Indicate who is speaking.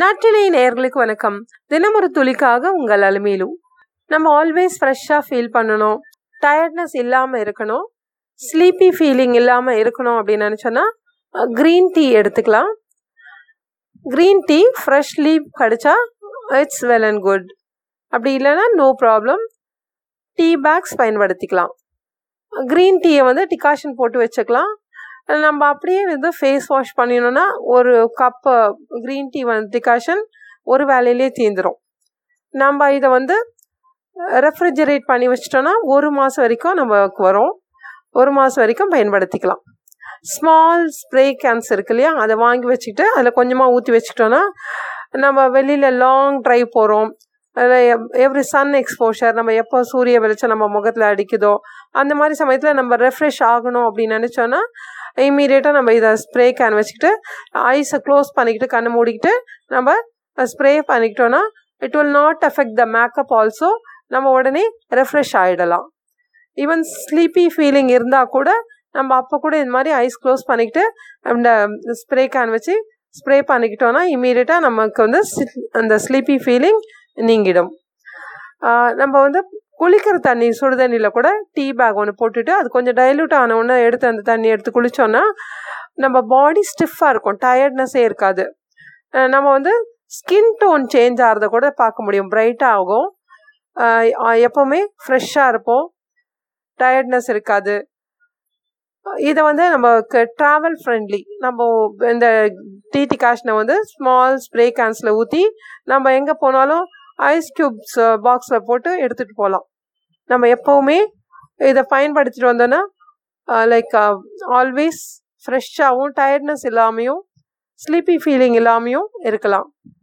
Speaker 1: நாட்டினை நேர்களுக்கு வணக்கம். தினம் ஒரு துளிக்காக உங்கள் அலுமையிலும். நம்ம ஆல்வேஸ் ஃப்ரெஷ்ஷாக ஃபீல் பண்ணணும். டயர்ட்னஸ் இல்லாமல் இருக்கணும். ஸ்லீப்பி ஃபீலிங் இல்லாமல் இருக்கணும் அப்படின்னு நினச்சோன்னா க்ரீன் டீ எடுத்துக்கலாம். க்ரீன் டீ ஃப்ரெஷ்லீ கடிச்சா இட்ஸ் வெல் அண்ட் குட் அப்படி இல்லைன்னா நோ ப்ராப்ளம் டீ பேக்ஸ் பயன்படுத்திக்கலாம். க்ரீன் டீயை வந்து டிகாஷன் போட்டு வச்சுக்கலாம். நம்ம அப்படியே வந்து ஃபேஸ் வாஷ் பண்ணினோன்னா ஒரு கப்பு க்ரீன் டீ வந்து டிகாஷன் ஒரு வேலையிலே தீந்துடும் நம்ம இதை வந்து ரெஃப்ரிஜரேட் பண்ணி வச்சிட்டோன்னா ஒரு மாதம் வரைக்கும் நமக்கு வரும். ஒரு மாதம் வரைக்கும் பயன்படுத்திக்கலாம். ஸ்மால் ஸ்ப்ரே கேன்ஸ் இருக்கு இல்லையா? அதை வாங்கி வச்சுக்கிட்டு அதில் கொஞ்சமாக ஊற்றி வச்சுக்கிட்டோன்னா நம்ம வெளியில் லாங் ட்ரைவ் போகிறோம் அதில் எவ்ரி சன் எக்ஸ்போஷர் நம்ம எப்போ சூரிய வெளிச்சம் நம்ம முகத்தில் அடிக்குதோ அந்த மாதிரி சமயத்தில் நம்ம ரெஃப்ரெஷ் ஆகணும் அப்படின்னு நினச்சோன்னா இம்மீடியட்டாக நம்ம இதை ஸ்ப்ரே கேன் வச்சுக்கிட்டு ஐஸை க்ளோஸ் பண்ணிக்கிட்டு கண்ணை மூடிக்கிட்டு நம்ம spray பண்ணிக்கிட்டோன்னா it will not affect the makeup also நம்ம உடனே ரெஃப்ரெஷ் ஆகிடலாம் ஈவன் ஸ்லீப்பி ஃபீலிங் இருந்தால் கூட நம்ம அப்போ கூட இந்த மாதிரி ஐஸ் க்ளோஸ் பண்ணிக்கிட்டு அந்த ஸ்ப்ரே கேன் வச்சு ஸ்ப்ரே பண்ணிக்கிட்டோன்னா இம்மீடியட்டாக நமக்கு வந்து அந்த ஸ்லீப்பி ஃபீலிங் நீங்கிடும். நம்ம வந்து குளிக்கிற தண்ணி சுடு தண்ணியில் கூட டீ பேக் ஒன்று போட்டுட்டு அது கொஞ்சம் டைல்யூட் ஆன உடனே எடுத்து அந்த தண்ணி எடுத்து குளித்தோன்னா நம்ம பாடி ஸ்டிஃபாக இருக்கும். டயர்ட்னஸே இருக்காது. நம்ம வந்து ஸ்கின் டோன் சேஞ்ச் ஆகிறத கூட பார்க்க முடியும். பிரைட்டாக ஆகும். எப்போவுமே ஃப்ரெஷ்ஷாக இருப்போம். டயர்ட்னஸ் இருக்காது. இதை வந்து நமக்கு ட்ராவல் ஃப்ரெண்ட்லி நம்ம இந்த டிடி காஷ்னை வந்து ஸ்மால் ஸ்ப்ரே கேன்ஸில் ஊற்றி நம்ம எங்கே போனாலும் ஐஸ் க்யூப்ஸ் பாக்ஸில் போட்டு எடுத்துகிட்டு போகலாம் நம்ம எப்போவுமே இதை பயன்படுத்திட்டு வந்தோன்னா லைக் ஆல்வேஸ் ஃப்ரெஷ்ஷாகவும் டயர்ட்னஸ் இல்லாமையும் ஸ்லீப்பி ஃபீலிங் இல்லாமையும் இருக்கலாம்.